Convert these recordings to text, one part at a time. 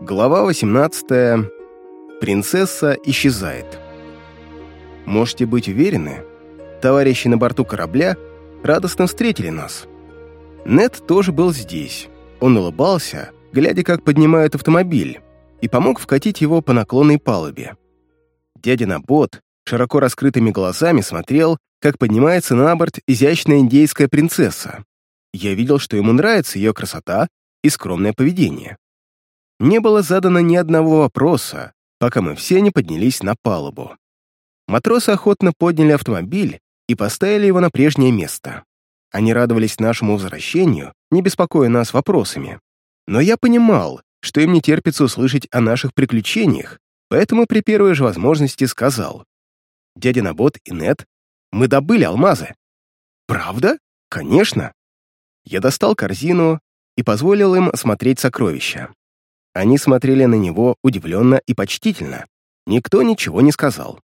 Глава 18. Принцесса исчезает. Можете быть уверены, товарищи на борту корабля радостно встретили нас. Нед тоже был здесь. Он улыбался, глядя, как поднимают автомобиль, и помог вкатить его по наклонной палубе. Дядя Набот широко раскрытыми глазами смотрел, как поднимается на борт изящная индейская принцесса. Я видел, что ему нравится ее красота и скромное поведение не было задано ни одного вопроса, пока мы все не поднялись на палубу. Матросы охотно подняли автомобиль и поставили его на прежнее место. Они радовались нашему возвращению, не беспокоя нас вопросами. Но я понимал, что им не терпится услышать о наших приключениях, поэтому при первой же возможности сказал. «Дядя Набот и Нет, мы добыли алмазы». «Правда? Конечно». Я достал корзину и позволил им осмотреть сокровища. Они смотрели на него удивленно и почтительно. Никто ничего не сказал.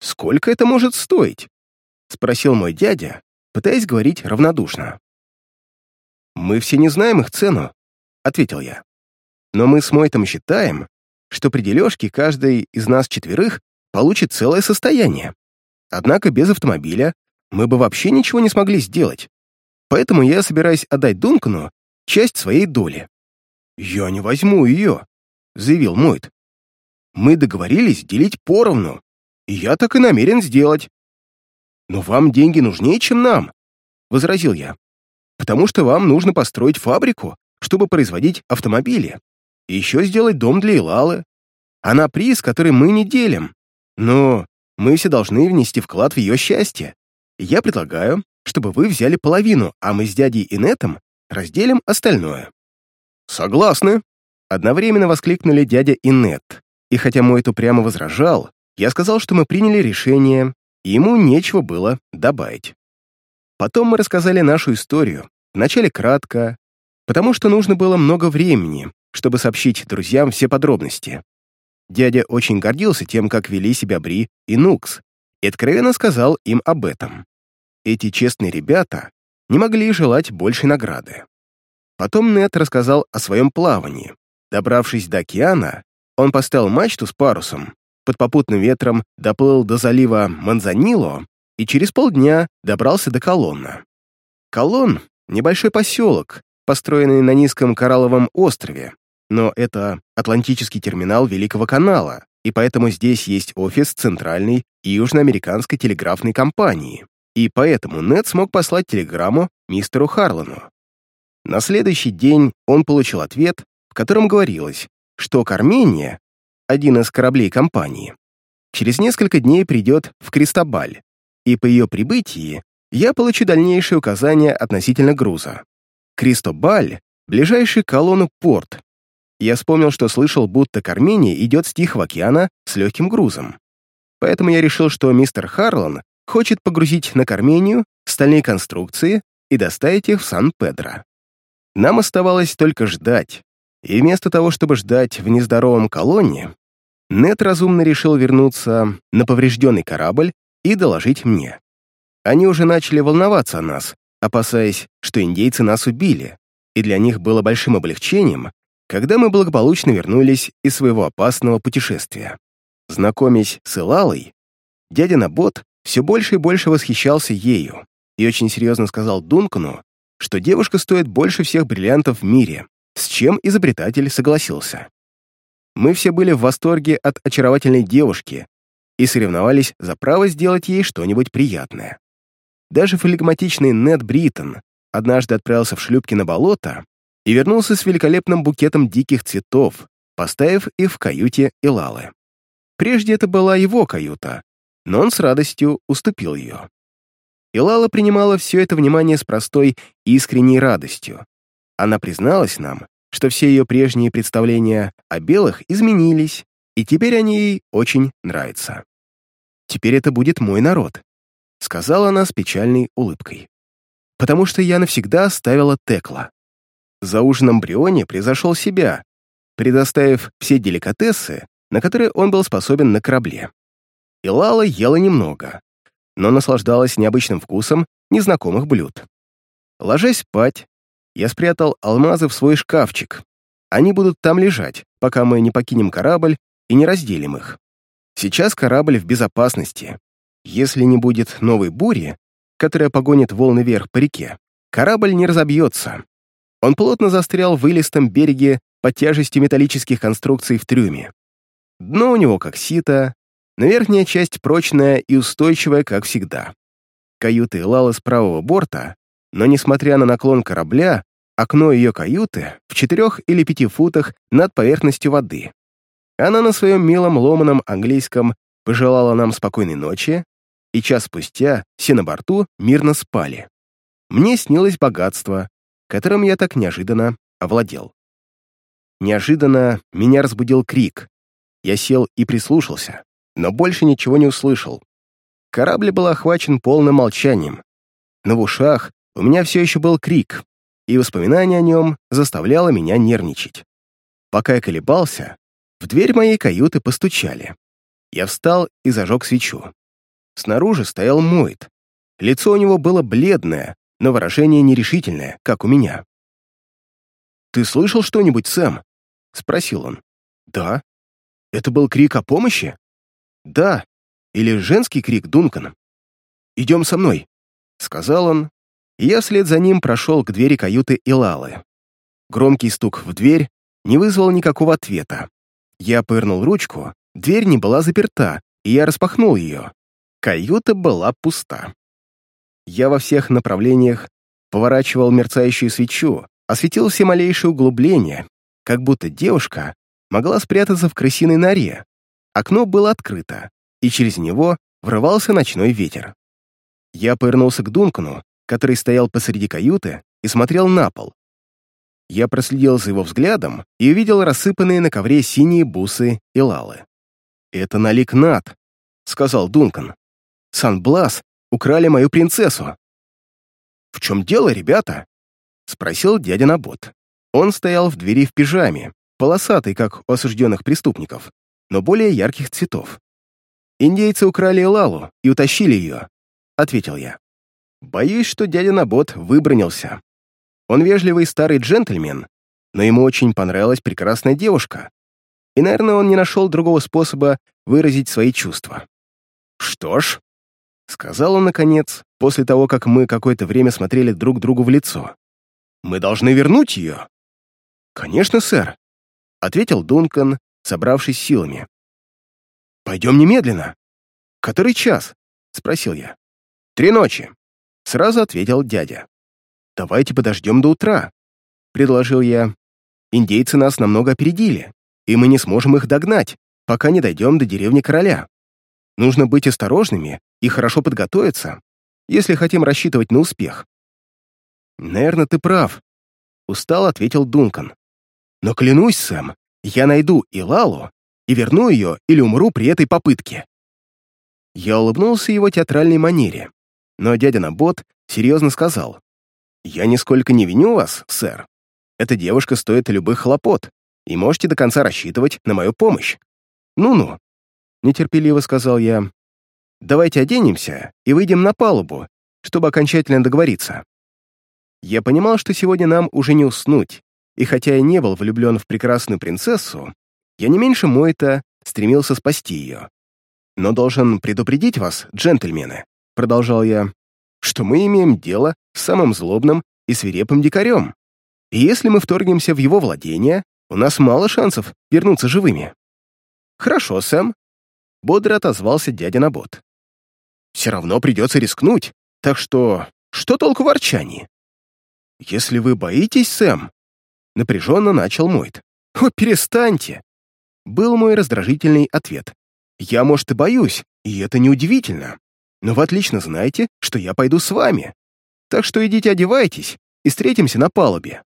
«Сколько это может стоить?» — спросил мой дядя, пытаясь говорить равнодушно. «Мы все не знаем их цену», — ответил я. «Но мы с Мойтом считаем, что при дележке каждый из нас четверых получит целое состояние. Однако без автомобиля мы бы вообще ничего не смогли сделать. Поэтому я собираюсь отдать Дункану часть своей доли. «Я не возьму ее», — заявил Мойт. «Мы договорились делить поровну, и я так и намерен сделать». «Но вам деньги нужнее, чем нам», — возразил я. «Потому что вам нужно построить фабрику, чтобы производить автомобили, и еще сделать дом для Илалы. Она приз, который мы не делим. Но мы все должны внести вклад в ее счастье. Я предлагаю, чтобы вы взяли половину, а мы с дядей и Нетом разделим остальное». «Согласны!» Одновременно воскликнули дядя и Нет. И хотя мой это возражал, я сказал, что мы приняли решение, и ему нечего было добавить. Потом мы рассказали нашу историю, вначале кратко, потому что нужно было много времени, чтобы сообщить друзьям все подробности. Дядя очень гордился тем, как вели себя Бри и Нукс, и откровенно сказал им об этом. Эти честные ребята не могли желать большей награды. Потом Нед рассказал о своем плавании. Добравшись до океана, он поставил мачту с парусом, под попутным ветром доплыл до залива Манзанило и через полдня добрался до Колонна. Колон — небольшой поселок, построенный на низком коралловом острове, но это Атлантический терминал Великого канала, и поэтому здесь есть офис Центральной и Южноамериканской телеграфной компании, и поэтому Нед смог послать телеграмму мистеру Харлану. На следующий день он получил ответ, в котором говорилось, что Кармения, один из кораблей компании, через несколько дней придет в Кристобаль, и по ее прибытии я получу дальнейшие указания относительно груза. Кристобаль — ближайший к колонну порт. Я вспомнил, что слышал, будто Кармения идет с Тихого океана с легким грузом. Поэтому я решил, что мистер Харлан хочет погрузить на Кармению стальные конструкции и доставить их в Сан-Педро. Нам оставалось только ждать, и вместо того, чтобы ждать в нездоровом колонне, Нет разумно решил вернуться на поврежденный корабль и доложить мне. Они уже начали волноваться о нас, опасаясь, что индейцы нас убили, и для них было большим облегчением, когда мы благополучно вернулись из своего опасного путешествия. Знакомясь с Илалой, дядя Набот все больше и больше восхищался ею и очень серьезно сказал Дункану, что девушка стоит больше всех бриллиантов в мире, с чем изобретатель согласился. Мы все были в восторге от очаровательной девушки и соревновались за право сделать ей что-нибудь приятное. Даже флегматичный Нед Бриттон однажды отправился в шлюпки на болото и вернулся с великолепным букетом диких цветов, поставив их в каюте Илалы. Прежде это была его каюта, но он с радостью уступил ее. И Лала принимала все это внимание с простой искренней радостью. Она призналась нам, что все ее прежние представления о белых изменились, и теперь они ей очень нравятся. «Теперь это будет мой народ», — сказала она с печальной улыбкой. «Потому что я навсегда оставила Текла». За ужином Брионе превзошел себя, предоставив все деликатесы, на которые он был способен на корабле. И Лала ела немного, но наслаждалась необычным вкусом незнакомых блюд. Ложась спать, я спрятал алмазы в свой шкафчик Они будут там лежать, пока мы не покинем корабль и не разделим их. Сейчас корабль в безопасности. Если не будет новой бури, которая погонит волны вверх по реке, корабль не разобьется. Он плотно застрял в вылистом береге под тяжестью металлических конструкций в трюме. Дно у него как сито, но верхняя часть прочная и устойчивая, как всегда. Каюты Лалы с правого борта, но, несмотря на наклон корабля, окно ее каюты в четырех или пяти футах над поверхностью воды. Она на своем милом ломаном английском пожелала нам спокойной ночи, и час спустя все на борту мирно спали. Мне снилось богатство, которым я так неожиданно овладел. Неожиданно меня разбудил крик. Я сел и прислушался, но больше ничего не услышал. Корабль был охвачен полным молчанием, но в ушах у меня все еще был крик, и воспоминание о нем заставляло меня нервничать. Пока я колебался, в дверь моей каюты постучали. Я встал и зажег свечу. Снаружи стоял Мойт. Лицо у него было бледное, но выражение нерешительное, как у меня. «Ты слышал что-нибудь, Сэм?» — спросил он. «Да». «Это был крик о помощи?» «Да». Или женский крик Дункана. «Идем со мной», — сказал он, я вслед за ним прошел к двери каюты Илалы. Громкий стук в дверь не вызвал никакого ответа. Я пырнул ручку, дверь не была заперта, и я распахнул ее. Каюта была пуста. Я во всех направлениях поворачивал мерцающую свечу, осветил все малейшие углубления, как будто девушка могла спрятаться в крысиной норе. Окно было открыто, и через него врывался ночной ветер. Я повернулся к Дункану, который стоял посреди каюты и смотрел на пол. Я проследил за его взглядом и увидел рассыпанные на ковре синие бусы и лалы. «Это налик Над», — сказал Дункан. «Сан-Блас украли мою принцессу». «В чем дело, ребята?» — спросил дядя Набот. Он стоял в двери в пижаме, полосатый, как у осужденных преступников, но более ярких цветов. «Индейцы украли Лалу и утащили ее», — ответил я. Боюсь, что дядя Набот выбронился. Он вежливый старый джентльмен, но ему очень понравилась прекрасная девушка. И, наверное, он не нашел другого способа выразить свои чувства. «Что ж», — сказал он наконец, после того, как мы какое-то время смотрели друг другу в лицо, «мы должны вернуть ее». «Конечно, сэр», — ответил Дункан, собравшись силами. «Пойдем немедленно». «Который час?» — спросил я. «Три ночи», Сразу ответил дядя. «Давайте подождем до утра», — предложил я. «Индейцы нас намного опередили, и мы не сможем их догнать, пока не дойдем до деревни короля. Нужно быть осторожными и хорошо подготовиться, если хотим рассчитывать на успех». «Наверное, ты прав», — устал ответил Дункан. «Но клянусь, Сэм, я найду и Лалу, и верну ее или умру при этой попытке». Я улыбнулся его театральной манере. Но дядя Набот серьезно сказал, «Я нисколько не виню вас, сэр. Эта девушка стоит любых хлопот, и можете до конца рассчитывать на мою помощь. Ну-ну», — нетерпеливо сказал я, «давайте оденемся и выйдем на палубу, чтобы окончательно договориться». Я понимал, что сегодня нам уже не уснуть, и хотя я не был влюблен в прекрасную принцессу, я не меньше Мойта стремился спасти ее. Но должен предупредить вас, джентльмены, продолжал я, что мы имеем дело с самым злобным и свирепым дикарем. И если мы вторгнемся в его владение, у нас мало шансов вернуться живыми. Хорошо, Сэм. Бодро отозвался дядя Набот. Все равно придется рискнуть, так что что толку в ворчании? Если вы боитесь, Сэм, напряженно начал Мойт. О, перестаньте! Был мой раздражительный ответ. Я, может, и боюсь, и это неудивительно но вы отлично знаете, что я пойду с вами. Так что идите одевайтесь и встретимся на палубе.